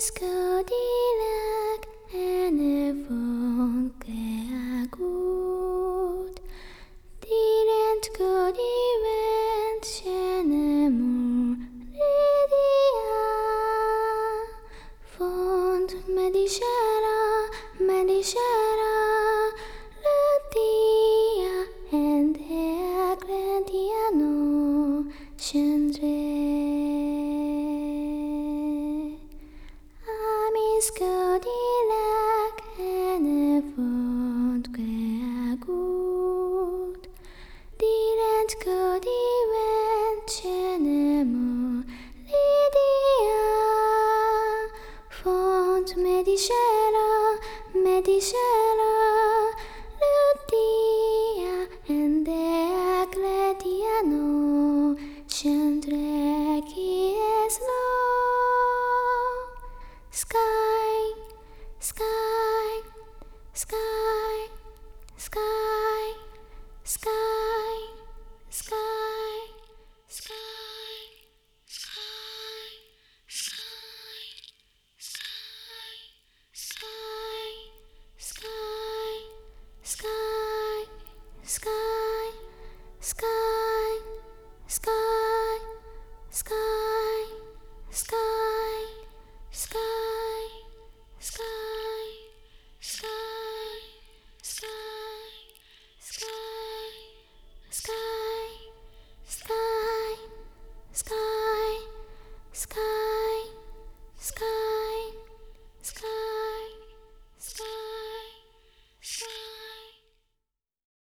Piszkodilag elnevon keágót, Direndkodi ment se nem úr Font medisára, medisára, Lötia and Agrendiano, Lord, me dijera, me Le dia en de gledia no, centreci es lo. Sky, sky, sky. Sky, sky, sky,